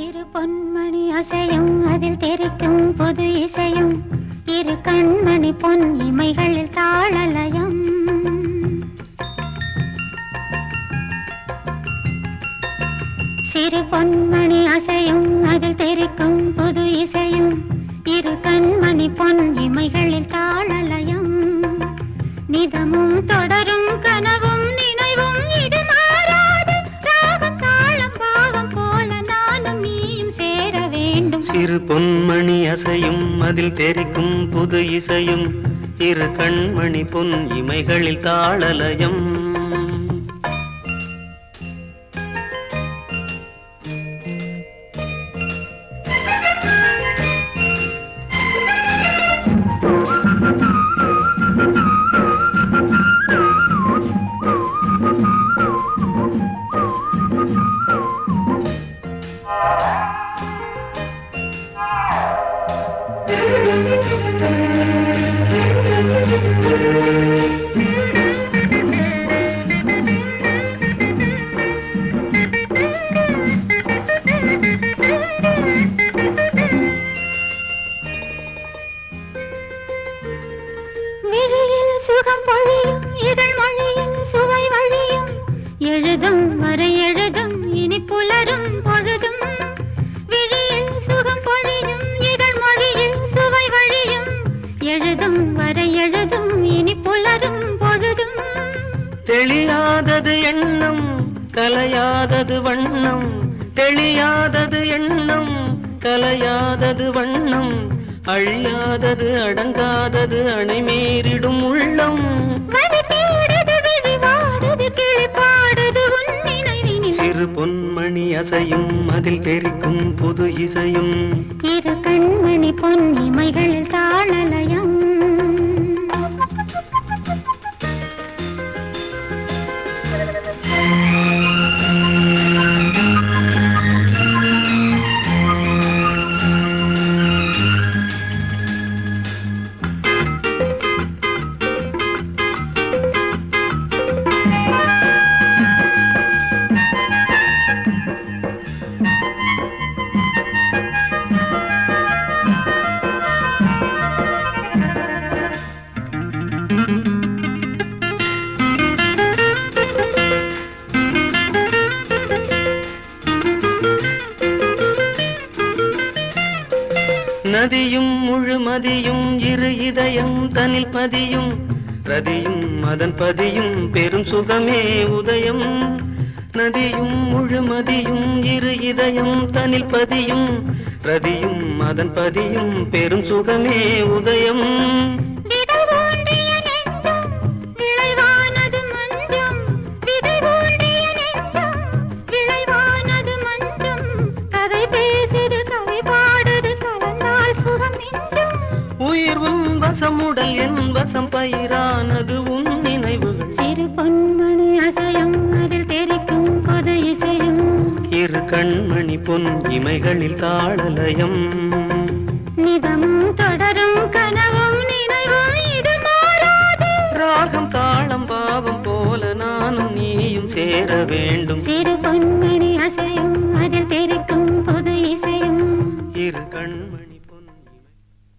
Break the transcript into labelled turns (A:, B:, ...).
A: சிறு பொன்மணி அசையும் அதில் தெரிக்கும் பொது இசையும் இரு கண்மணி பொன் இமைகளில் தாளலயம். சிறு பொன்மணி அசையும் அதில் தெரிக்கும் புது இசையும் இரு கண்மணி பொன் இமைகளில் தாளலயம். நிதமும் தொட
B: இரு பொன்மணி அசையும் அதில் தெரிக்கும் புது இசையும் இரு கண்மணி பொன் இமைகளில் தாளலயம்.
A: எழுதும் வரை எழுதும் இனி புலரும் பொழுதும்
B: தெளியாதது எண்ணம் கலையாதது வண்ணம் தெளியாதது எண்ணம் கலையாதது வண்ணம் அழியாதது அடங்காதது அணைமீறிடும் உள்ளம். சிறு பொன்மணி அசையும் அதில் தெரிக்கும் புது இசையும்.
A: இரு கண்மணி பொன் இமைகளில்
B: நதியும் முழுமதியும் இரு இதயம் தனில் பதியும். ரதியும் அதன் பதியும் பெரும் சுகமே உதயம். நதியும் முழுமதியும் இரு இதயம் தனில் பதியும். ரதியும் அதன் பதியும் பெரும் சுகமே உதயம். உடல் என் வசம் பயிரானது உன் நினைவுகள்.
A: சிறு பொன்மணி அசையும் அதில் தெரிக்கும் புது இசையும்.
B: இரு கண்மணி பொன் இமைகளில் தாளலயம்.
A: நிதமும் தொடரும் கனவும் நினைவும் இது
B: ராகம் தாளம் பாவம் போல நானும் நீயும் சேர வேண்டும்.
A: சிறு பொன்மணி அசையும்